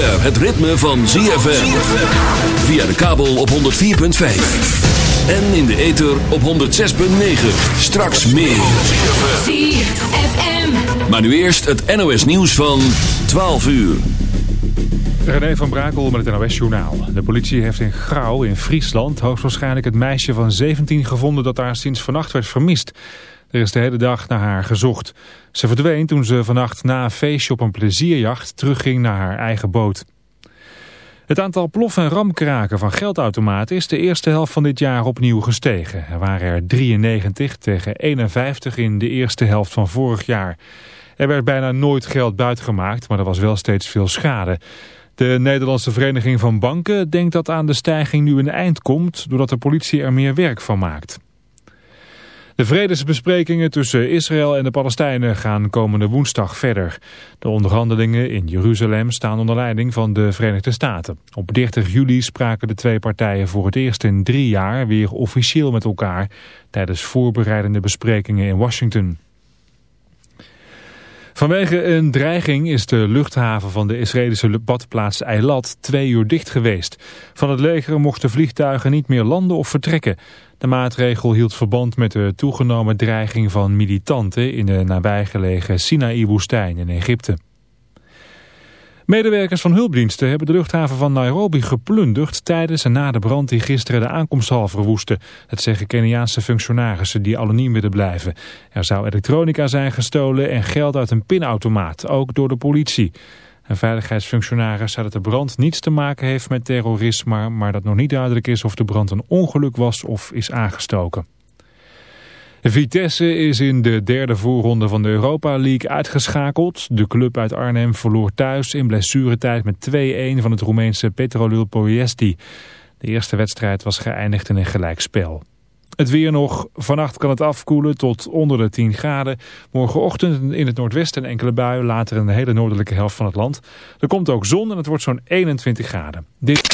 het ritme van ZFM. Via de kabel op 104.5. En in de ether op 106.9. Straks meer. ZFM. Maar nu eerst het NOS nieuws van 12 uur. René van Brakel met het NOS-journaal. De politie heeft in Grauw in Friesland hoogstwaarschijnlijk het meisje van 17 gevonden dat daar sinds vannacht werd vermist. Er is de hele dag naar haar gezocht. Ze verdween toen ze vannacht na een feestje op een plezierjacht terugging naar haar eigen boot. Het aantal plof- en ramkraken van geldautomaten is de eerste helft van dit jaar opnieuw gestegen. Er waren er 93 tegen 51 in de eerste helft van vorig jaar. Er werd bijna nooit geld buitgemaakt, maar er was wel steeds veel schade. De Nederlandse Vereniging van Banken denkt dat aan de stijging nu een eind komt... doordat de politie er meer werk van maakt. De vredesbesprekingen tussen Israël en de Palestijnen gaan komende woensdag verder. De onderhandelingen in Jeruzalem staan onder leiding van de Verenigde Staten. Op 30 juli spraken de twee partijen voor het eerst in drie jaar weer officieel met elkaar... tijdens voorbereidende besprekingen in Washington. Vanwege een dreiging is de luchthaven van de Israëlische badplaats Eilat twee uur dicht geweest. Van het leger mochten vliegtuigen niet meer landen of vertrekken. De maatregel hield verband met de toegenomen dreiging van militanten in de nabijgelegen Sinaï-woestijn in Egypte. Medewerkers van hulpdiensten hebben de luchthaven van Nairobi geplunderd tijdens en na de brand die gisteren de aankomsthal verwoestte. Dat zeggen Keniaanse functionarissen die anoniem willen blijven. Er zou elektronica zijn gestolen en geld uit een pinautomaat, ook door de politie. Een veiligheidsfunctionaris zei dat de brand niets te maken heeft met terrorisme, maar dat nog niet duidelijk is of de brand een ongeluk was of is aangestoken. Vitesse is in de derde voorronde van de Europa League uitgeschakeld. De club uit Arnhem verloor thuis in blessuretijd met 2-1 van het Roemeense Petrolul Poiesti. De eerste wedstrijd was geëindigd in een gelijkspel. Het weer nog. Vannacht kan het afkoelen tot onder de 10 graden. Morgenochtend in het noordwesten enkele buien. Later in de hele noordelijke helft van het land. Er komt ook zon en het wordt zo'n 21 graden. Dit...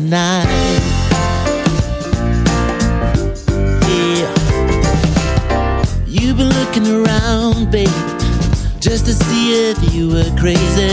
last. Yeah. You've been looking around, babe, just to see if you were crazy.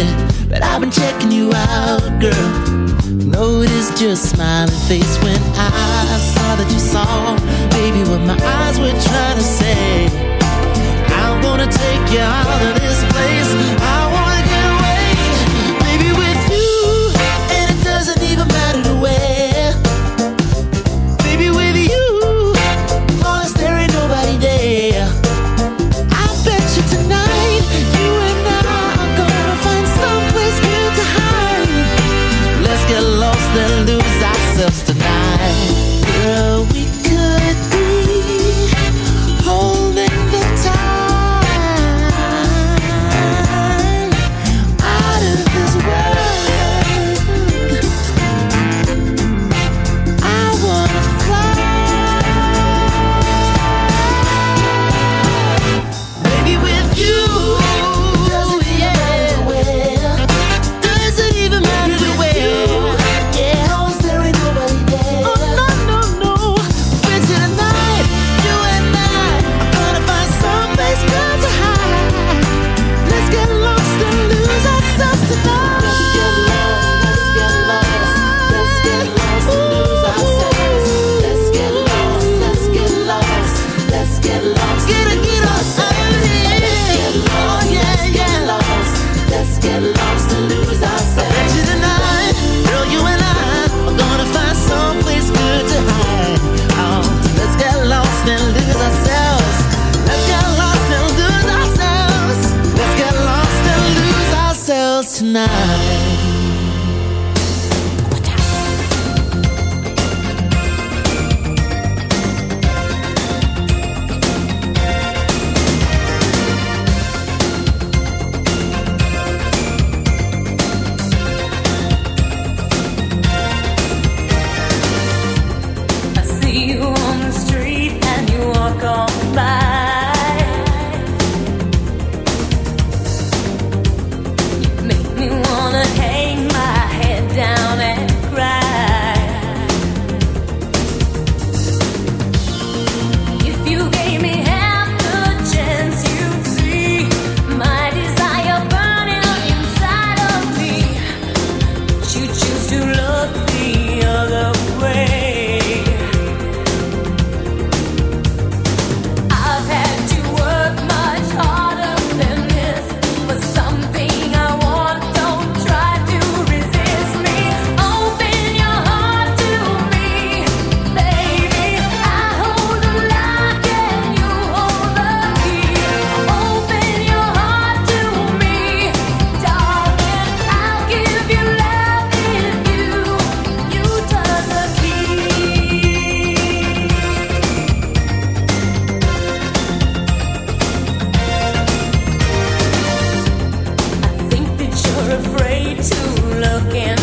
again.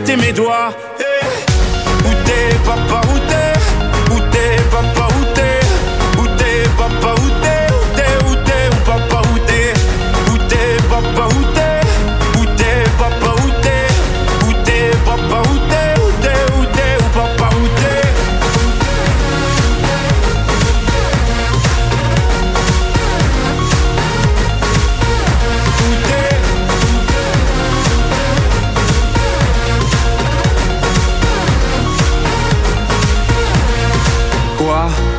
tes doigts hey,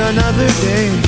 another day.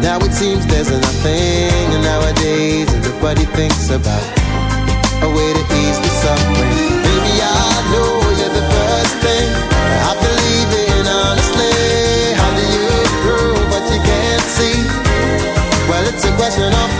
now it seems there's nothing, nowadays and everybody thinks about a way to ease the suffering. Baby, I know you're the first thing I believe in honestly. How do you prove what you can't see? Well, it's a question of